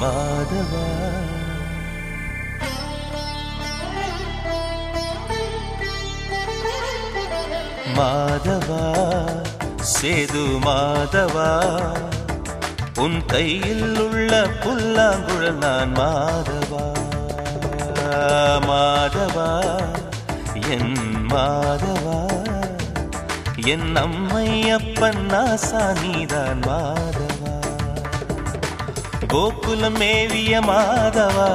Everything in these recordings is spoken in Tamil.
மாதவா. மாதவா சேது மாதவா. உன் கையில் உள்ள புல்லாங்குழல் நான் மாதவா. மாதவா என் மாதவா. என் அம்மை அப்பன் நாசா நீதான் மாதவா. கோகுலம் மேவிய மாதவா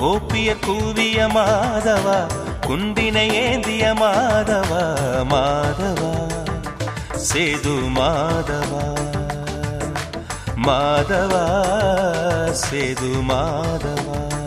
கோபிய கூவிய மாதவா குந்தினை ஏந்திய மாதவா மாதவா சேது மாதவா மாதவா சேது மாதவா.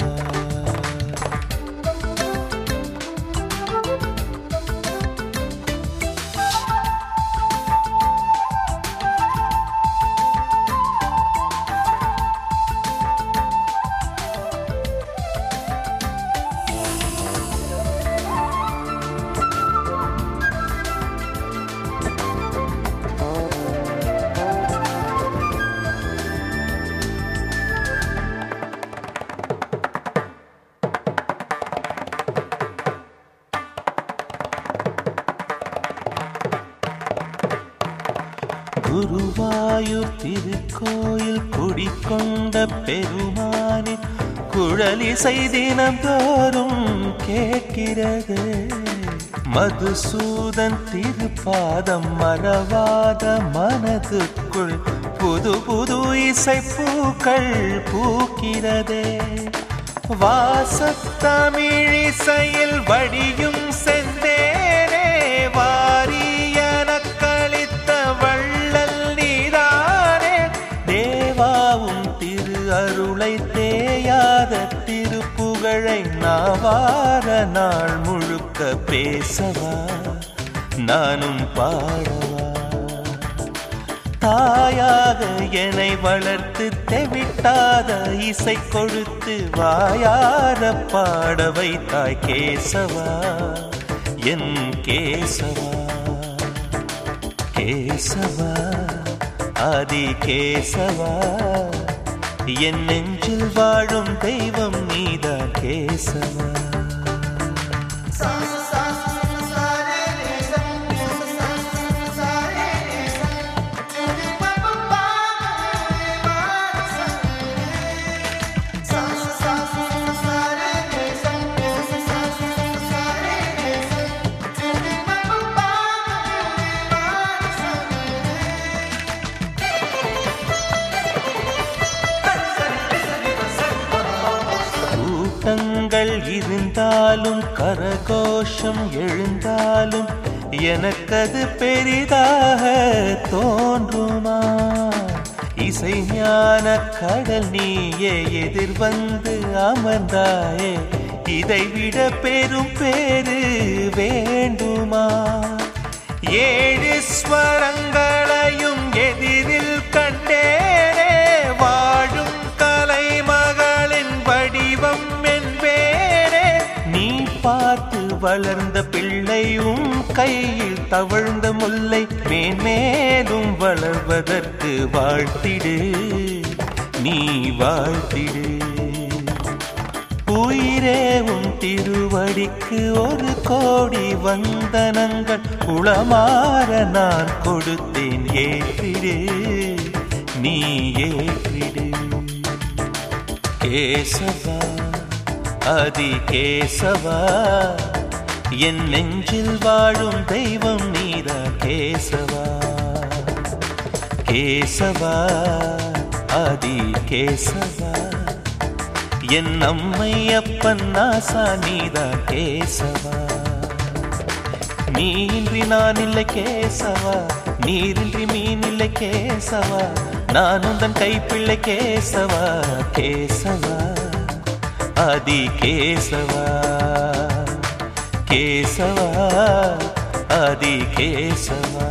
குருவாயூர் திருக்கோயில் குடிக்கொண்ட பெருமானின் குழலிசை தினந்தோறும் கேட்கிறது. மதுசூதன் திருப்பாதம் மறவாத மனதுக்குள் புது புது இசை பூக்கள் பூக்கிறதே. வாசத்தமிழிசையில் வடியும் செந்தேனே வார நாள் முழுக்க பேசவா? நானும் பாடவா? தாயாக என்னை வளர்த்து தெவிட்டாத இசை கொடுத்து வாயார பாட வைத்தாய் கேசவா? என் கேசவா? கேசவா? ஆதி கேசவா? என் நெஞ்சில் வாழும் தெய்வம் நீதான் கேசவா. கஷ்டங்கள் இருந்தாலும் கரகோஷம் எழுந்தாலும் எனக்கது பெரிதாக தோன்றுமா? இசை ஞான கடல் நீயே எதிர் வந்து அமர்ந்தாயே இதைவிட பெரும் பேரு வேண்டுமா? ஏழு ஸ்வரங்களையும் எதிரில் கண்டேனே வாழும் கலைமகளின் வடிவம் என்பேனே வளர்ந்த பிள்ளையும் கையில் தவழ்ந்த முல்லை மேன்மேலும் வளர்வதற்கு வாழ்த்திடு நீ வாழ்த்திடு. உயிரே உன் திருவடிக்கு ஒரு கோடி வந்தனங்கள் குளமாற நான் கொடுத்தேன் ஏற்றிடு நீ ஏற்றிடு. கேசவா அதி கேசவா என் நெஞ்சில் வாழும் தெய்வம் நீதான் கேசவா? கேசவா? ஆதி கேசவா? என் அம்மை அப்பன் நாசா நீதான் கேசவா? நீன்றி நான் இல்லை கேசவா? நீரின்றி மீன் இல்லை கேசவா? நான் உந்தன் கைப்பிள்ளை கேசவா? கேசவா? ஆதி கேசவா? கேசவா ஆதி கேசவா